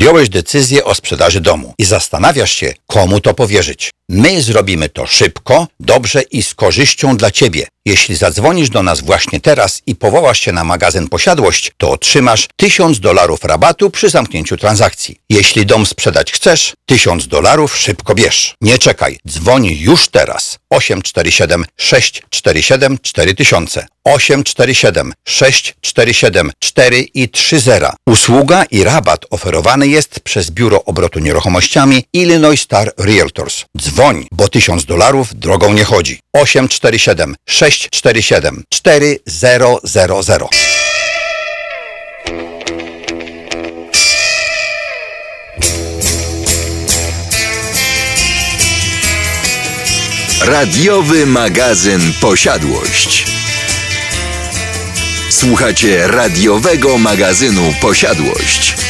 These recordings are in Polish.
Podjąłeś decyzję o sprzedaży domu i zastanawiasz się, komu to powierzyć. My zrobimy to szybko, dobrze i z korzyścią dla Ciebie. Jeśli zadzwonisz do nas właśnie teraz i powołasz się na magazyn Posiadłość, to otrzymasz 1000 dolarów rabatu przy zamknięciu transakcji. Jeśli dom sprzedać chcesz, 1000 dolarów szybko bierz. Nie czekaj, dzwoń już teraz. 847 647 4000 847 647 4 i 30. Usługa i rabat oferowany jest przez Biuro Obrotu Nieruchomościami Illinois Star Realtors. Dzwoń, bo 1000 dolarów drogą nie chodzi. 847 647 4000 Radiowy magazyn Posiadłość. Słuchacie radiowego magazynu Posiadłość.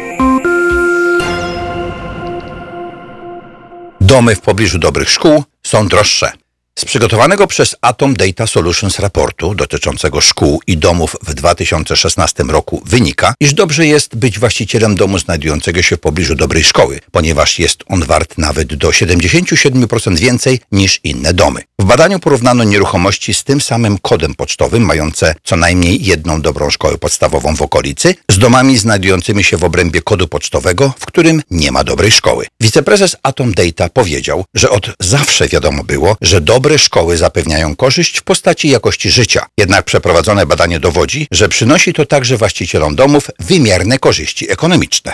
Domy w pobliżu dobrych szkół są droższe. Z przygotowanego przez Atom Data Solutions raportu dotyczącego szkół i domów w 2016 roku wynika, iż dobrze jest być właścicielem domu znajdującego się w pobliżu dobrej szkoły, ponieważ jest on wart nawet do 77% więcej niż inne domy. W badaniu porównano nieruchomości z tym samym kodem pocztowym, mające co najmniej jedną dobrą szkołę podstawową w okolicy, z domami znajdującymi się w obrębie kodu pocztowego, w którym nie ma dobrej szkoły. Wiceprezes Atom Data powiedział, że od zawsze wiadomo było, że dobre szkoły zapewniają korzyść w postaci jakości życia. Jednak przeprowadzone badanie dowodzi, że przynosi to także właścicielom domów wymierne korzyści ekonomiczne.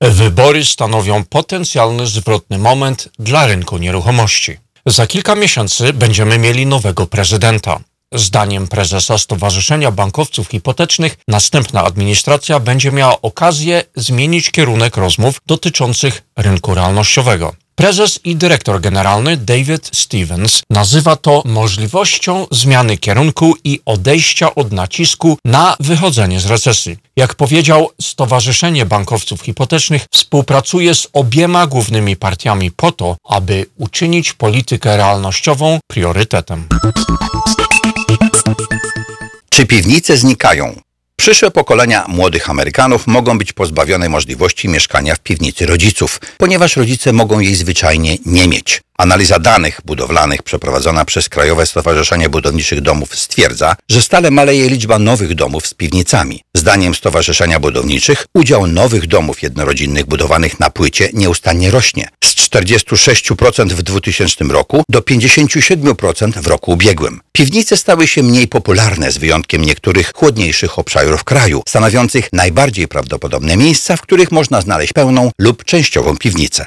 Wybory stanowią potencjalny zwrotny moment dla rynku nieruchomości. Za kilka miesięcy będziemy mieli nowego prezydenta. Zdaniem prezesa Stowarzyszenia Bankowców Hipotecznych, następna administracja będzie miała okazję zmienić kierunek rozmów dotyczących rynku realnościowego. Prezes i dyrektor generalny David Stevens nazywa to możliwością zmiany kierunku i odejścia od nacisku na wychodzenie z recesji. Jak powiedział, Stowarzyszenie Bankowców Hipotecznych współpracuje z obiema głównymi partiami po to, aby uczynić politykę realnościową priorytetem. Czy piwnice znikają? Przyszłe pokolenia młodych Amerykanów mogą być pozbawione możliwości mieszkania w piwnicy rodziców, ponieważ rodzice mogą jej zwyczajnie nie mieć. Analiza danych budowlanych przeprowadzona przez Krajowe Stowarzyszenie Budowniczych Domów stwierdza, że stale maleje liczba nowych domów z piwnicami. Zdaniem Stowarzyszenia Budowniczych udział nowych domów jednorodzinnych budowanych na płycie nieustannie rośnie z 46% w 2000 roku do 57% w roku ubiegłym. Piwnice stały się mniej popularne z wyjątkiem niektórych chłodniejszych obszarów kraju, stanowiących najbardziej prawdopodobne miejsca, w których można znaleźć pełną lub częściową piwnicę.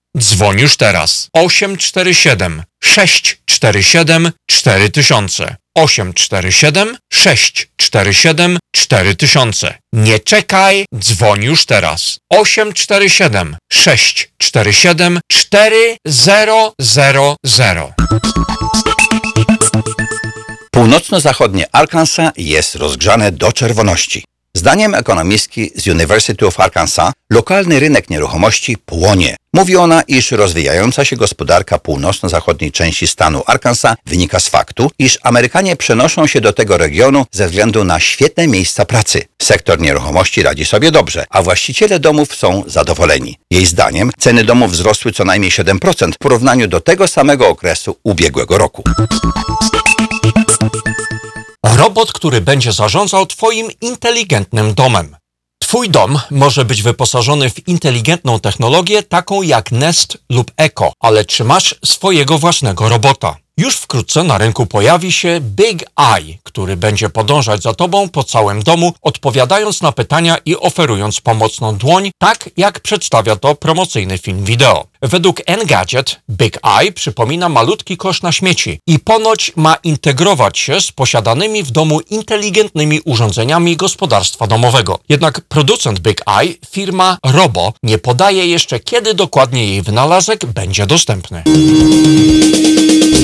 Dzwoń już teraz. 847 647 4000 847 647 4000 Nie czekaj, dzwoń już teraz. 847 647 4000 Północno-zachodnie Arkansas jest rozgrzane do czerwoności. Zdaniem ekonomistki z University of Arkansas lokalny rynek nieruchomości płonie. Mówi ona, iż rozwijająca się gospodarka północno-zachodniej części stanu Arkansas wynika z faktu, iż Amerykanie przenoszą się do tego regionu ze względu na świetne miejsca pracy. Sektor nieruchomości radzi sobie dobrze, a właściciele domów są zadowoleni. Jej zdaniem ceny domów wzrosły co najmniej 7% w porównaniu do tego samego okresu ubiegłego roku. Robot, który będzie zarządzał Twoim inteligentnym domem. Twój dom może być wyposażony w inteligentną technologię taką jak Nest lub Echo, ale czy masz swojego własnego robota? Już wkrótce na rynku pojawi się Big Eye, który będzie podążać za Tobą po całym domu, odpowiadając na pytania i oferując pomocną dłoń, tak jak przedstawia to promocyjny film wideo. Według Engadget Big Eye przypomina malutki kosz na śmieci i ponoć ma integrować się z posiadanymi w domu inteligentnymi urządzeniami gospodarstwa domowego. Jednak producent Big Eye, firma Robo, nie podaje jeszcze kiedy dokładnie jej wynalazek będzie dostępny.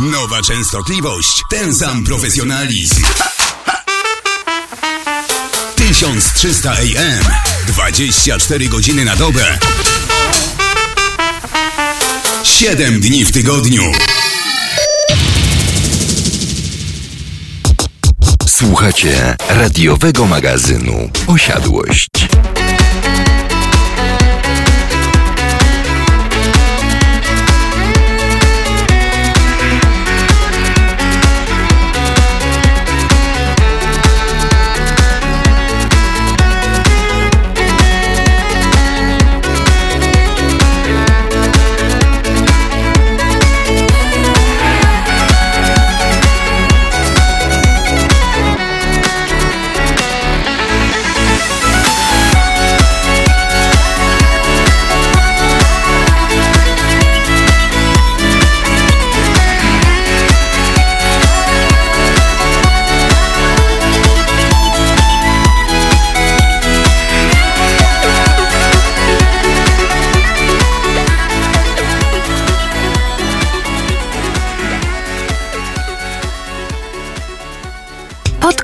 Nowa częstotliwość, ten sam profesjonalizm. 1300 AM. 24 godziny na dobę. 7 dni w tygodniu. Słuchacie radiowego magazynu Osiadłość.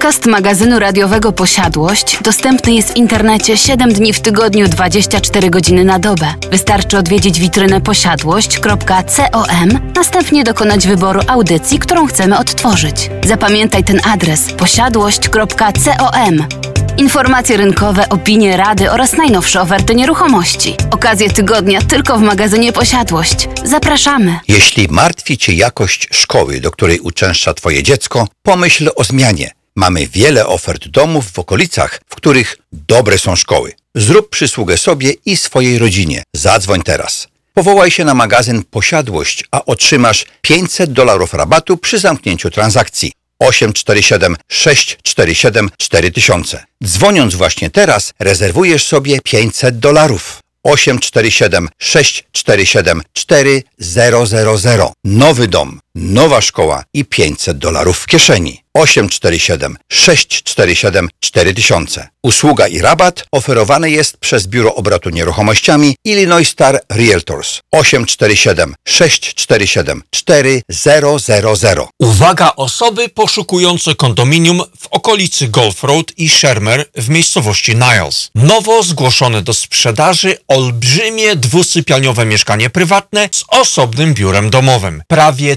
Podcast magazynu radiowego Posiadłość dostępny jest w internecie 7 dni w tygodniu 24 godziny na dobę. Wystarczy odwiedzić witrynę posiadłość.com, następnie dokonać wyboru audycji, którą chcemy odtworzyć. Zapamiętaj ten adres posiadłość.com. Informacje rynkowe, opinie, rady oraz najnowsze oferty nieruchomości. Okazje tygodnia tylko w magazynie Posiadłość. Zapraszamy. Jeśli martwi Cię jakość szkoły, do której uczęszcza Twoje dziecko, pomyśl o zmianie. Mamy wiele ofert domów w okolicach, w których dobre są szkoły. Zrób przysługę sobie i swojej rodzinie. Zadzwoń teraz. Powołaj się na magazyn Posiadłość, a otrzymasz 500 dolarów rabatu przy zamknięciu transakcji. 847 647 4000. Dzwoniąc właśnie teraz, rezerwujesz sobie 500 dolarów. 847 647 4000. Nowy dom, nowa szkoła i 500 dolarów w kieszeni. 847 647 4000. Usługa i rabat oferowany jest przez Biuro Obrotu Nieruchomościami Illinois Star Realtors. 847 647 4000. Uwaga osoby poszukujące kondominium w okolicy Golf Road i Shermer w miejscowości Niles. Nowo zgłoszone do sprzedaży olbrzymie dwusypialniowe mieszkanie prywatne z osobnym biurem domowym. Prawie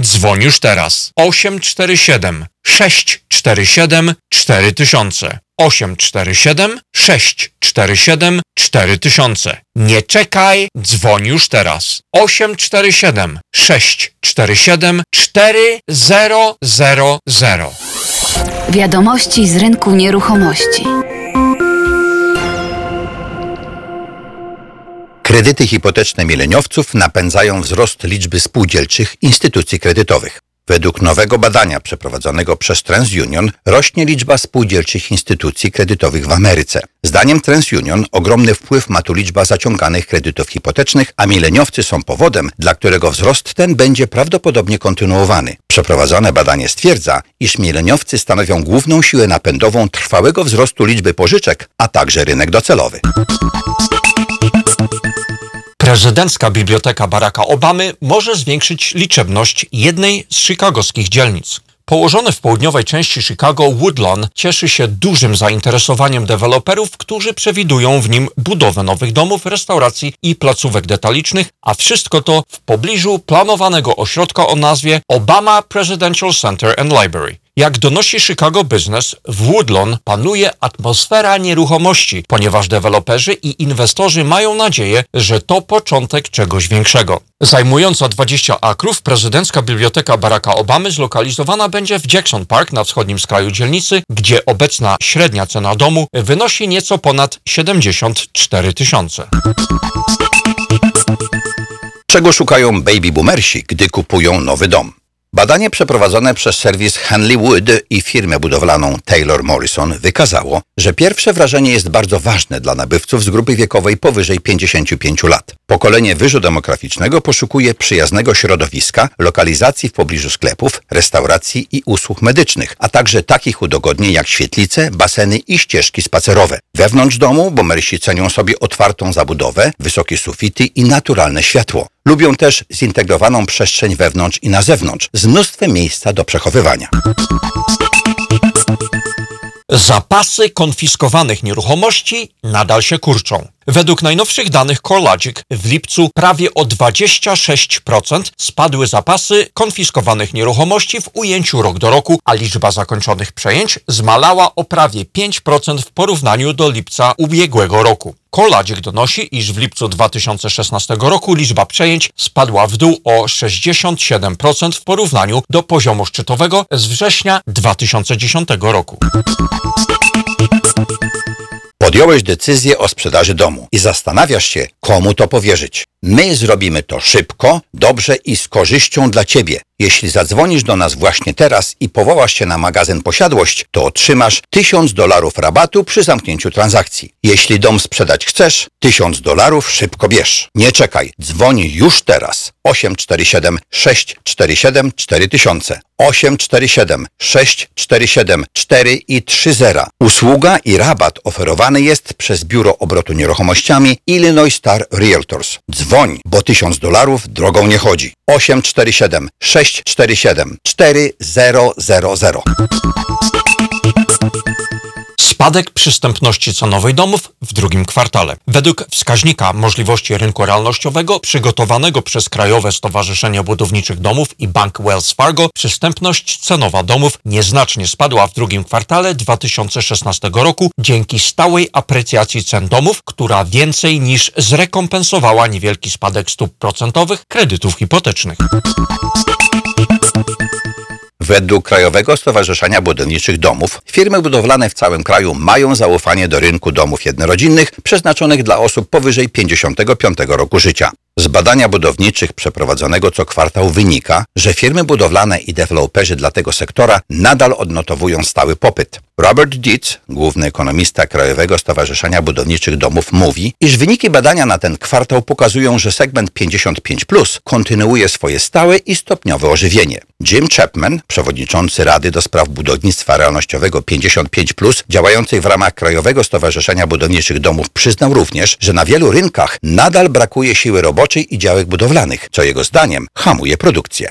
Dzwoń już teraz. 847 647 4000 847 647 4000 Nie czekaj, dzwoń już teraz. 847 647 4000 Wiadomości z rynku nieruchomości. Kredyty hipoteczne mileniowców napędzają wzrost liczby spółdzielczych instytucji kredytowych. Według nowego badania przeprowadzonego przez TransUnion rośnie liczba spółdzielczych instytucji kredytowych w Ameryce. Zdaniem TransUnion ogromny wpływ ma tu liczba zaciąganych kredytów hipotecznych, a mileniowcy są powodem, dla którego wzrost ten będzie prawdopodobnie kontynuowany. Przeprowadzone badanie stwierdza, iż mileniowcy stanowią główną siłę napędową trwałego wzrostu liczby pożyczek, a także rynek docelowy. Prezydencka Biblioteka Baracka Obamy może zwiększyć liczebność jednej z chicagowskich dzielnic. Położone w południowej części Chicago Woodlawn cieszy się dużym zainteresowaniem deweloperów, którzy przewidują w nim budowę nowych domów, restauracji i placówek detalicznych, a wszystko to w pobliżu planowanego ośrodka o nazwie Obama Presidential Center and Library. Jak donosi Chicago Business, w Woodlawn panuje atmosfera nieruchomości, ponieważ deweloperzy i inwestorzy mają nadzieję, że to początek czegoś większego. Zajmująca 20 akrów, prezydencka biblioteka Baracka Obamy zlokalizowana będzie w Jackson Park na wschodnim skraju dzielnicy, gdzie obecna średnia cena domu wynosi nieco ponad 74 tysiące. Czego szukają baby boomersi, gdy kupują nowy dom? Badanie przeprowadzone przez serwis Henley Wood i firmę budowlaną Taylor Morrison wykazało, że pierwsze wrażenie jest bardzo ważne dla nabywców z grupy wiekowej powyżej 55 lat. Pokolenie wyżu demograficznego poszukuje przyjaznego środowiska, lokalizacji w pobliżu sklepów, restauracji i usług medycznych, a także takich udogodnień jak świetlice, baseny i ścieżki spacerowe. Wewnątrz domu bomersi cenią sobie otwartą zabudowę, wysokie sufity i naturalne światło. Lubią też zintegrowaną przestrzeń wewnątrz i na zewnątrz, z mnóstwem miejsca do przechowywania. Zapasy konfiskowanych nieruchomości nadal się kurczą. Według najnowszych danych CoreLogic w lipcu prawie o 26% spadły zapasy konfiskowanych nieruchomości w ujęciu rok do roku, a liczba zakończonych przejęć zmalała o prawie 5% w porównaniu do lipca ubiegłego roku. CoreLogic donosi, iż w lipcu 2016 roku liczba przejęć spadła w dół o 67% w porównaniu do poziomu szczytowego z września 2010 roku. Podjąłeś decyzję o sprzedaży domu i zastanawiasz się, komu to powierzyć. My zrobimy to szybko, dobrze i z korzyścią dla Ciebie. Jeśli zadzwonisz do nas właśnie teraz i powołasz się na magazyn Posiadłość, to otrzymasz 1000 dolarów rabatu przy zamknięciu transakcji. Jeśli dom sprzedać chcesz, 1000 dolarów szybko bierz. Nie czekaj, dzwoń już teraz. 847 647 4000 847 647 4 i 30. Usługa i rabat oferowany jest przez Biuro Obrotu Nieruchomościami Illinois Star Realtors. Dzwoń, bo 1000 dolarów drogą nie chodzi. 847 647 4000 Spadek przystępności cenowej domów w drugim kwartale. Według wskaźnika możliwości rynku realnościowego przygotowanego przez Krajowe Stowarzyszenie Budowniczych Domów i Bank Wells Fargo, przystępność cenowa domów nieznacznie spadła w drugim kwartale 2016 roku dzięki stałej aprecjacji cen domów, która więcej niż zrekompensowała niewielki spadek stóp procentowych kredytów hipotecznych. Według Krajowego Stowarzyszenia Budowniczych Domów firmy budowlane w całym kraju mają zaufanie do rynku domów jednorodzinnych przeznaczonych dla osób powyżej 55 roku życia. Z badania budowniczych przeprowadzonego co kwartał wynika, że firmy budowlane i deweloperzy dla tego sektora nadal odnotowują stały popyt. Robert Dietz, główny ekonomista Krajowego Stowarzyszenia Budowniczych Domów, mówi, iż wyniki badania na ten kwartał pokazują, że segment 55 plus kontynuuje swoje stałe i stopniowe ożywienie. Jim Chapman, przewodniczący Rady do Spraw Budownictwa Realnościowego 55 plus, działającej w ramach Krajowego Stowarzyszenia Budowniczych Domów, przyznał również, że na wielu rynkach nadal brakuje siły roboczej i działek budowlanych, co jego zdaniem hamuje produkcję.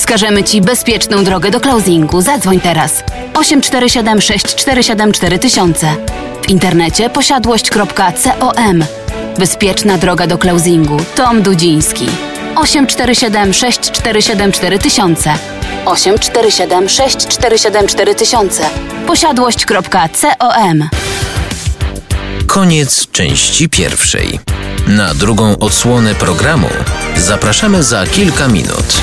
Wskażemy Ci bezpieczną drogę do closingu. Zadzwoń teraz. 847 647 4000. W internecie posiadłość.com. Bezpieczna droga do closingu. Tom Dudziński. 847 647 4000. 847 647 4000. Posiadłość.com. Koniec części pierwszej. Na drugą odsłonę programu zapraszamy za kilka minut.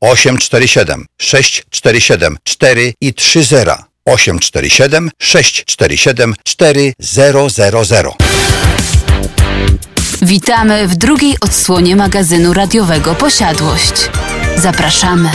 847 647 4 i 30 847 647 4000 Witamy w drugiej odsłonie magazynu radiowego Posiadłość. Zapraszamy.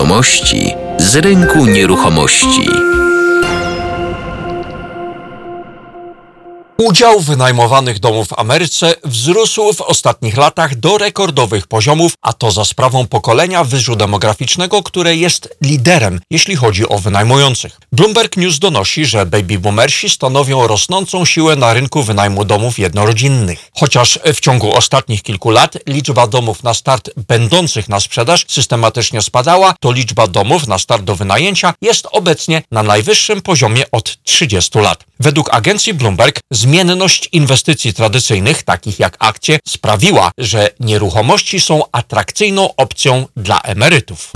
Wiadomości z rynku nieruchomości. Udział wynajmowanych domów w Ameryce wzrósł w ostatnich latach do rekordowych poziomów, a to za sprawą pokolenia wyżu demograficznego, które jest liderem, jeśli chodzi o wynajmujących. Bloomberg News donosi, że baby boomersi stanowią rosnącą siłę na rynku wynajmu domów jednorodzinnych. Chociaż w ciągu ostatnich kilku lat liczba domów na start będących na sprzedaż systematycznie spadała, to liczba domów na start do wynajęcia jest obecnie na najwyższym poziomie od 30 lat. Według agencji Bloomberg zmienność inwestycji tradycyjnych, takich jak akcje, sprawiła, że nieruchomości są atrakcyjną opcją dla emerytów.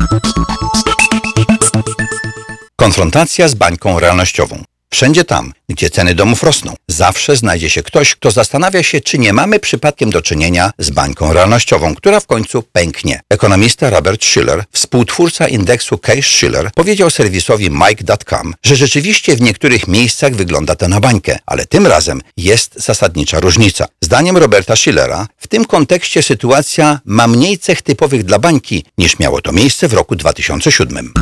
Konfrontacja z bańką realnościową. Wszędzie tam, gdzie ceny domów rosną, zawsze znajdzie się ktoś, kto zastanawia się, czy nie mamy przypadkiem do czynienia z bańką realnościową, która w końcu pęknie. Ekonomista Robert Schiller, współtwórca indeksu Case-Shiller, powiedział serwisowi Mike.com, że rzeczywiście w niektórych miejscach wygląda to na bańkę, ale tym razem jest zasadnicza różnica. Zdaniem Roberta Schillera, w tym kontekście sytuacja ma mniej cech typowych dla bańki, niż miało to miejsce w roku 2007.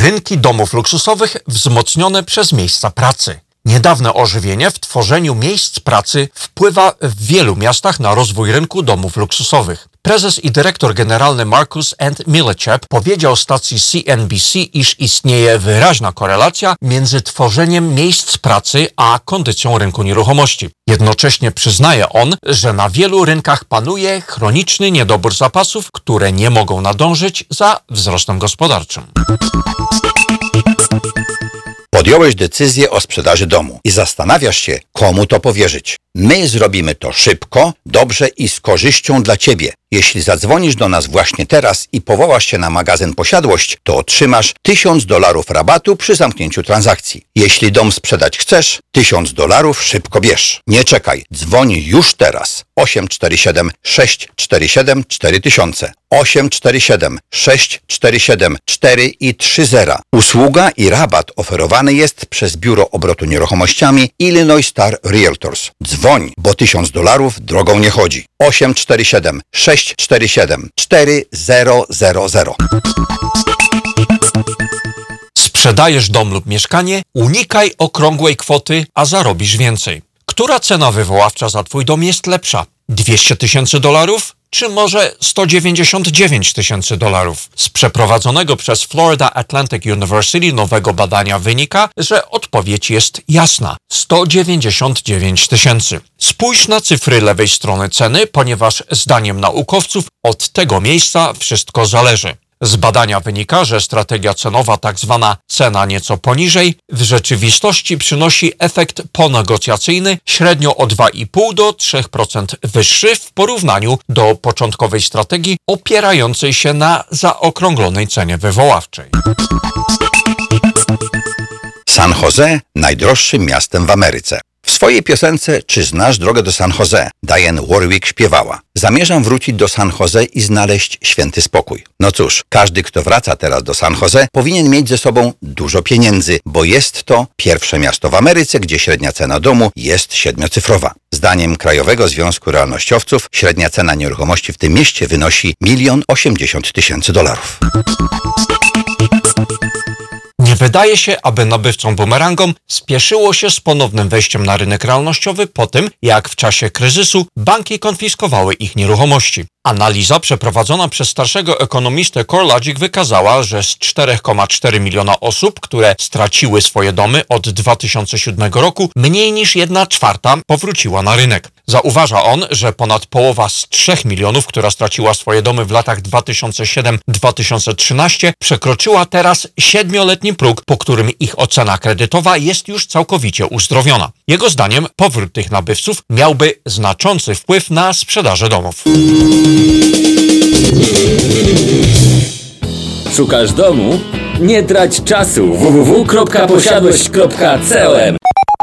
Rynki domów luksusowych wzmocnione przez miejsca pracy. Niedawne ożywienie w tworzeniu miejsc pracy wpływa w wielu miastach na rozwój rynku domów luksusowych. Prezes i dyrektor generalny Marcus and Millichap powiedział stacji CNBC, iż istnieje wyraźna korelacja między tworzeniem miejsc pracy a kondycją rynku nieruchomości. Jednocześnie przyznaje on, że na wielu rynkach panuje chroniczny niedobór zapasów, które nie mogą nadążyć za wzrostem gospodarczym. Podjąłeś decyzję o sprzedaży domu i zastanawiasz się, komu to powierzyć. My zrobimy to szybko, dobrze i z korzyścią dla Ciebie. Jeśli zadzwonisz do nas właśnie teraz i powołasz się na magazyn Posiadłość, to otrzymasz 1000 dolarów rabatu przy zamknięciu transakcji. Jeśli dom sprzedać chcesz, 1000 dolarów szybko bierz. Nie czekaj, dzwoń już teraz. 847 647 4000 847 647 4 i 30. Usługa i rabat oferowany jest przez Biuro Obrotu Nieruchomościami Illinois Star Realtors. Dzwoń, bo 1000 dolarów drogą nie chodzi. 847 647 4000 Sprzedajesz dom lub mieszkanie? Unikaj okrągłej kwoty, a zarobisz więcej. Która cena wywoławcza za Twój dom jest lepsza? 200 tysięcy dolarów czy może 199 tysięcy dolarów? Z przeprowadzonego przez Florida Atlantic University nowego badania wynika, że odpowiedź jest jasna 199 tysięcy. Spójrz na cyfry lewej strony ceny, ponieważ zdaniem naukowców od tego miejsca wszystko zależy. Z badania wynika, że strategia cenowa, tak zwana cena nieco poniżej, w rzeczywistości przynosi efekt ponegocjacyjny średnio o 2,5 do 3% wyższy w porównaniu do początkowej strategii opierającej się na zaokrąglonej cenie wywoławczej. San Jose najdroższym miastem w Ameryce. W swojej piosence Czy znasz drogę do San Jose? Diane Warwick śpiewała. Zamierzam wrócić do San Jose i znaleźć święty spokój. No cóż, każdy, kto wraca teraz do San Jose, powinien mieć ze sobą dużo pieniędzy, bo jest to pierwsze miasto w Ameryce, gdzie średnia cena domu jest siedmiocyfrowa. Zdaniem Krajowego Związku Realnościowców średnia cena nieruchomości w tym mieście wynosi milion osiemdziesiąt tysięcy dolarów. Wydaje się, aby nabywcom bumerangom spieszyło się z ponownym wejściem na rynek realnościowy po tym, jak w czasie kryzysu banki konfiskowały ich nieruchomości. Analiza przeprowadzona przez starszego ekonomistę CoreLogic wykazała, że z 4,4 miliona osób, które straciły swoje domy od 2007 roku, mniej niż 1 czwarta powróciła na rynek. Zauważa on, że ponad połowa z 3 milionów, która straciła swoje domy w latach 2007-2013, przekroczyła teraz siedmioletni próg, po którym ich ocena kredytowa jest już całkowicie uzdrowiona. Jego zdaniem powrót tych nabywców miałby znaczący wpływ na sprzedaż domów. Szukasz domu? Nie trać czasu www.posiadłość.com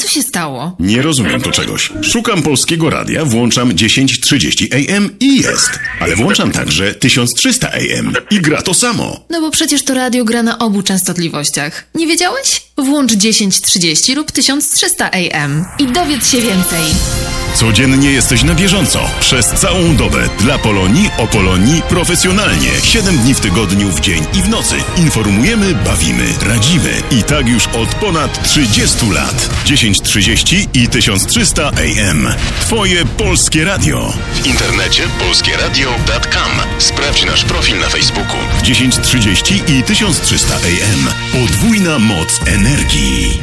Co się stało? Nie rozumiem to czegoś. Szukam polskiego radia, włączam 1030 AM i jest. Ale włączam także 1300 AM i gra to samo. No bo przecież to radio gra na obu częstotliwościach. Nie wiedziałeś? Włącz 1030 lub 1300 AM i dowiedz się więcej. Codziennie jesteś na bieżąco. Przez całą dobę. Dla Polonii, o Polonii, profesjonalnie. 7 dni w tygodniu, w dzień i w nocy. Informujemy, bawimy, radzimy. I tak już od ponad 30 lat. 1030 i 1300 AM. Twoje polskie radio. W internecie polskieradio.com. Sprawdź nasz profil na Facebooku. 1030 i 1300 AM. Podwójna moc energii.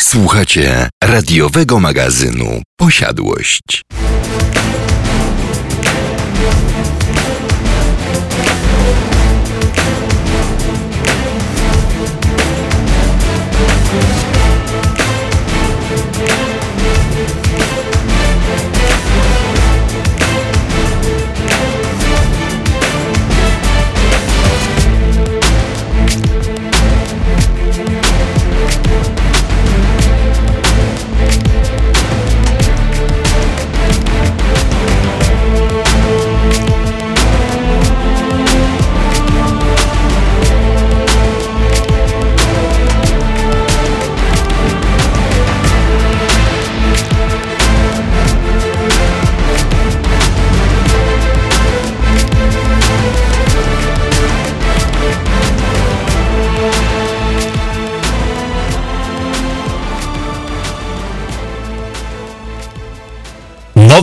Słuchacie radiowego magazynu Posiadłość.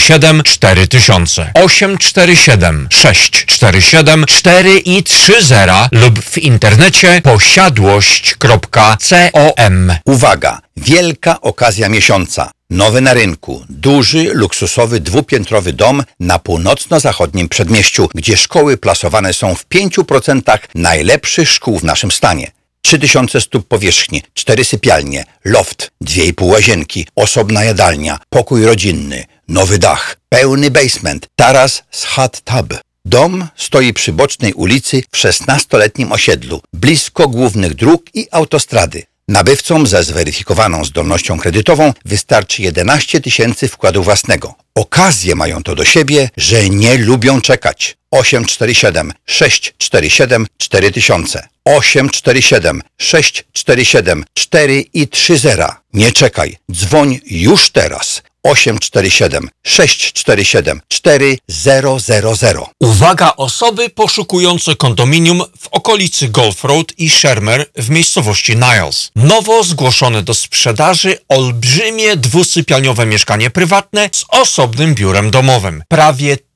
4000 847 647 4 i 30 lub w internecie posiadłość.com Uwaga! Wielka okazja miesiąca. Nowy na rynku, duży, luksusowy, dwupiętrowy dom na północno-zachodnim przedmieściu, gdzie szkoły plasowane są w 5% najlepszych szkół w naszym stanie. 3000 stóp powierzchni, cztery sypialnie, loft, dwie i pół łazienki, osobna jadalnia, pokój rodzinny, nowy dach, pełny basement, taras z hot tub. Dom stoi przy bocznej ulicy w 16-letnim osiedlu, blisko głównych dróg i autostrady. Nabywcom ze zweryfikowaną zdolnością kredytową wystarczy 11 tysięcy wkładu własnego. Okazje mają to do siebie, że nie lubią czekać. 847 647 4000 847 647 4 i 30. Nie czekaj, dzwoń już teraz. 847 647 4000. Uwaga osoby poszukujące kondominium w okolicy Golf Road i Shermer w miejscowości Niles. Nowo zgłoszone do sprzedaży olbrzymie dwusypialniowe mieszkanie prywatne z osobnym biurem domowym. Prawie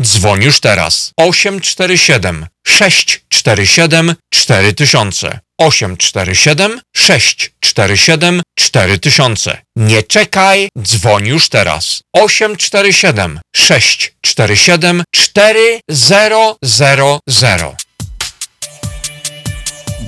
Dzwoń już teraz. 847 647 4000 847 647 4000 Nie czekaj, dzwoń już teraz. 847 647 4000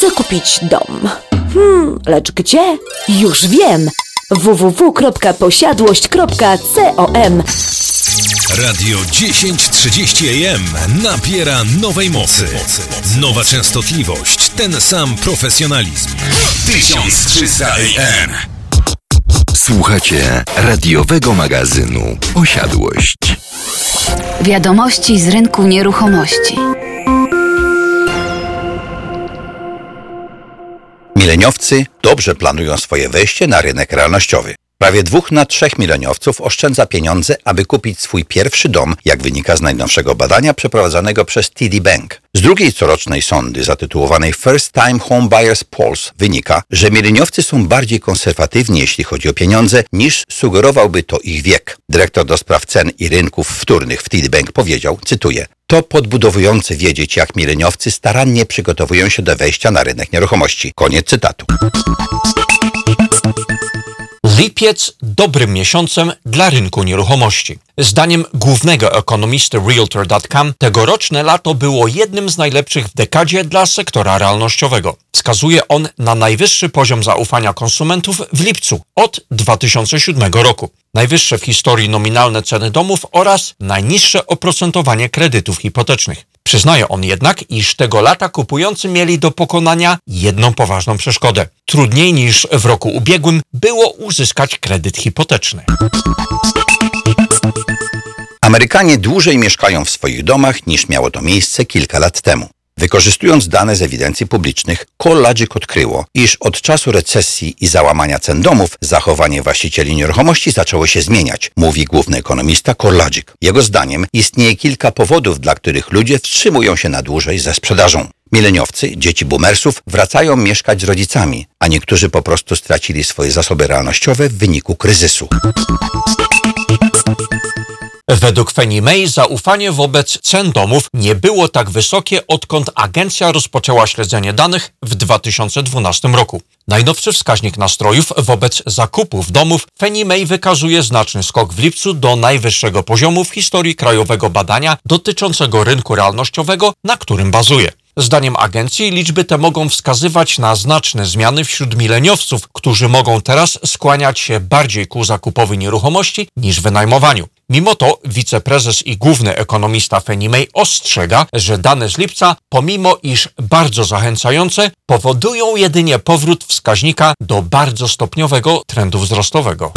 Chcę kupić dom. Hmm, lecz gdzie? Już wiem! www.posiadłość.com Radio 1030 AM nabiera nowej mocy. Nowa częstotliwość, ten sam profesjonalizm. 1300 AM. Słuchacie radiowego magazynu Posiadłość. Wiadomości z rynku nieruchomości. Mileniowcy dobrze planują swoje wejście na rynek realnościowy. Prawie dwóch na trzech mileniowców oszczędza pieniądze, aby kupić swój pierwszy dom, jak wynika z najnowszego badania przeprowadzonego przez TD Bank. Z drugiej corocznej sondy zatytułowanej First Time Home Buyers Polls wynika, że mileniowcy są bardziej konserwatywni, jeśli chodzi o pieniądze, niż sugerowałby to ich wiek. Dyrektor do spraw cen i rynków wtórnych w TD Bank powiedział, cytuję, to podbudowujące wiedzieć, jak mileniowcy starannie przygotowują się do wejścia na rynek nieruchomości. Koniec cytatu. Lipiec dobrym miesiącem dla rynku nieruchomości. Zdaniem głównego ekonomisty Realtor.com tegoroczne lato było jednym z najlepszych w dekadzie dla sektora realnościowego. Wskazuje on na najwyższy poziom zaufania konsumentów w lipcu od 2007 roku. Najwyższe w historii nominalne ceny domów oraz najniższe oprocentowanie kredytów hipotecznych. Przyznaje on jednak, iż tego lata kupujący mieli do pokonania jedną poważną przeszkodę. Trudniej niż w roku ubiegłym było uzyskać kredyt hipoteczny. Amerykanie dłużej mieszkają w swoich domach niż miało to miejsce kilka lat temu. Wykorzystując dane z ewidencji publicznych, CoreLogic odkryło, iż od czasu recesji i załamania cen domów zachowanie właścicieli nieruchomości zaczęło się zmieniać, mówi główny ekonomista CoreLogic. Jego zdaniem istnieje kilka powodów, dla których ludzie wstrzymują się na dłużej ze sprzedażą. Mileniowcy, dzieci boomersów, wracają mieszkać z rodzicami, a niektórzy po prostu stracili swoje zasoby realnościowe w wyniku kryzysu. Według Fannie Mae zaufanie wobec cen domów nie było tak wysokie, odkąd agencja rozpoczęła śledzenie danych w 2012 roku. Najnowszy wskaźnik nastrojów wobec zakupów domów Fannie Mae wykazuje znaczny skok w lipcu do najwyższego poziomu w historii krajowego badania dotyczącego rynku realnościowego, na którym bazuje. Zdaniem agencji liczby te mogą wskazywać na znaczne zmiany wśród mileniowców, którzy mogą teraz skłaniać się bardziej ku zakupowi nieruchomości niż wynajmowaniu. Mimo to wiceprezes i główny ekonomista Fannie Mae ostrzega, że dane z lipca, pomimo iż bardzo zachęcające, powodują jedynie powrót wskaźnika do bardzo stopniowego trendu wzrostowego.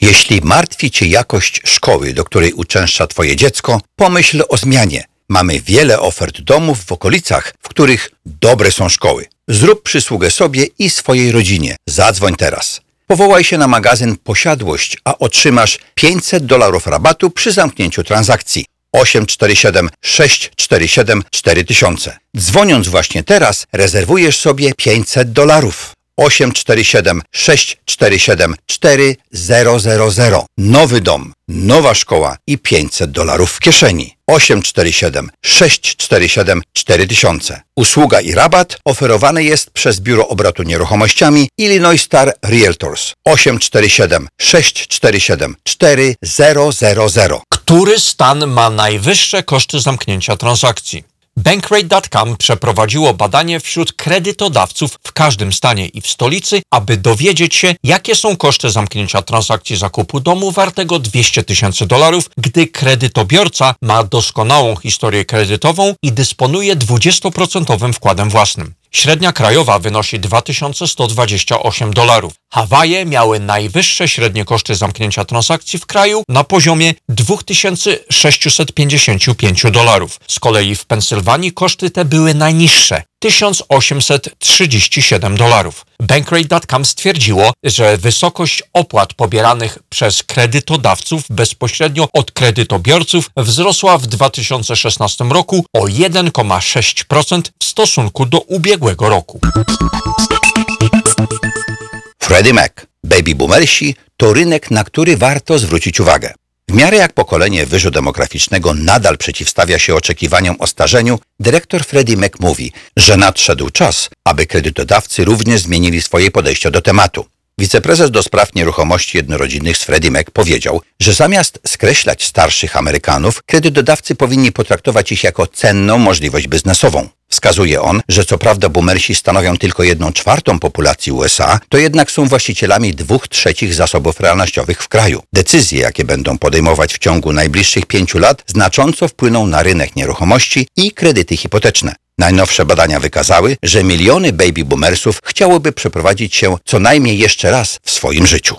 Jeśli martwi Cię jakość szkoły, do której uczęszcza Twoje dziecko, pomyśl o zmianie. Mamy wiele ofert domów w okolicach, w których dobre są szkoły. Zrób przysługę sobie i swojej rodzinie. Zadzwoń teraz. Powołaj się na magazyn Posiadłość, a otrzymasz 500 dolarów rabatu przy zamknięciu transakcji. 847 647 4000. Dzwoniąc właśnie teraz, rezerwujesz sobie 500 dolarów. 847 647 4000. Nowy dom, nowa szkoła i 500 dolarów w kieszeni. 847 647 4000. Usługa i rabat oferowany jest przez Biuro Obrotu Nieruchomościami Illinois Star Realtors. 847 647 4000. Który stan ma najwyższe koszty zamknięcia transakcji? Bankrate.com przeprowadziło badanie wśród kredytodawców w każdym stanie i w stolicy, aby dowiedzieć się, jakie są koszty zamknięcia transakcji zakupu domu wartego 200 tysięcy dolarów, gdy kredytobiorca ma doskonałą historię kredytową i dysponuje 20% wkładem własnym. Średnia krajowa wynosi 2128 dolarów. Hawaje miały najwyższe średnie koszty zamknięcia transakcji w kraju na poziomie 2655 dolarów. Z kolei w Pensylwanii koszty te były najniższe 1837 dolarów. Bankrate.com stwierdziło, że wysokość opłat pobieranych przez kredytodawców bezpośrednio od kredytobiorców wzrosła w 2016 roku o 1,6% w stosunku do ubiegłego roku. Freddie Mac, baby boomersi to rynek, na który warto zwrócić uwagę. W miarę jak pokolenie wyżu demograficznego nadal przeciwstawia się oczekiwaniom o starzeniu, dyrektor Freddie Mac mówi, że nadszedł czas, aby kredytodawcy również zmienili swoje podejście do tematu. Wiceprezes do spraw nieruchomości jednorodzinnych z Freddie Mac powiedział, że zamiast skreślać starszych Amerykanów, kredytodawcy powinni potraktować ich jako cenną możliwość biznesową. Wskazuje on, że co prawda boomersi stanowią tylko jedną czwartą populacji USA, to jednak są właścicielami dwóch trzecich zasobów realnościowych w kraju. Decyzje, jakie będą podejmować w ciągu najbliższych pięciu lat, znacząco wpłyną na rynek nieruchomości i kredyty hipoteczne. Najnowsze badania wykazały, że miliony baby boomersów chciałoby przeprowadzić się co najmniej jeszcze raz w swoim życiu.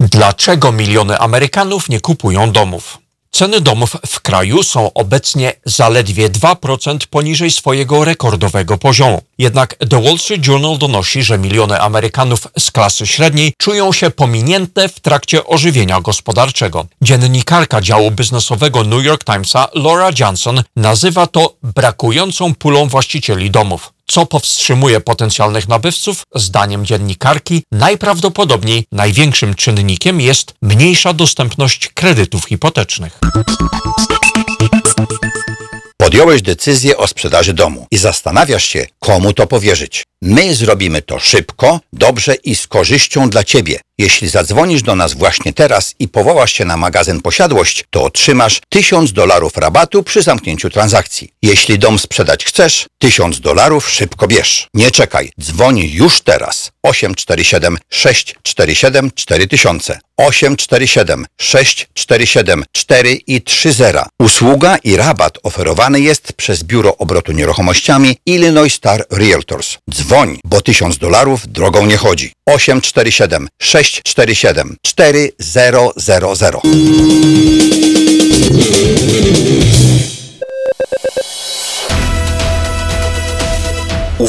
Dlaczego miliony Amerykanów nie kupują domów? Ceny domów w kraju są obecnie zaledwie 2% poniżej swojego rekordowego poziomu. Jednak The Wall Street Journal donosi, że miliony Amerykanów z klasy średniej czują się pominięte w trakcie ożywienia gospodarczego. Dziennikarka działu biznesowego New York Timesa Laura Johnson nazywa to brakującą pulą właścicieli domów. Co powstrzymuje potencjalnych nabywców? Zdaniem dziennikarki najprawdopodobniej największym czynnikiem jest mniejsza dostępność kredytów hipotecznych. Podjąłeś decyzję o sprzedaży domu i zastanawiasz się, komu to powierzyć. My zrobimy to szybko, dobrze i z korzyścią dla Ciebie. Jeśli zadzwonisz do nas właśnie teraz i powołasz się na magazyn Posiadłość, to otrzymasz 1000 dolarów rabatu przy zamknięciu transakcji. Jeśli dom sprzedać chcesz, 1000 dolarów szybko bierz. Nie czekaj, dzwoń już teraz. 847 647 4000 847 647 4 i 30. Usługa i rabat oferowany jest przez Biuro Obrotu Nieruchomościami Illinois Star Realtors. Dzwoń, bo 1000 dolarów drogą nie chodzi. 847 647 4000.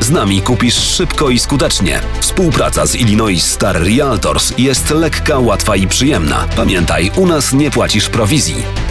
Z nami kupisz szybko i skutecznie. Współpraca z Illinois Star Realtors jest lekka, łatwa i przyjemna. Pamiętaj, u nas nie płacisz prowizji.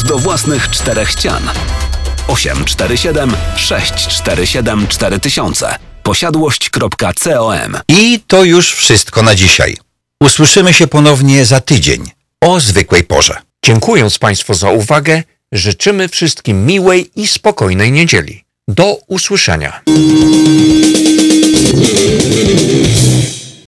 klucz do własnych czterech ścian. 847 647 4000 posiadłość.com I to już wszystko na dzisiaj. Usłyszymy się ponownie za tydzień o zwykłej porze. Dziękując Państwu za uwagę, życzymy wszystkim miłej i spokojnej niedzieli. Do usłyszenia.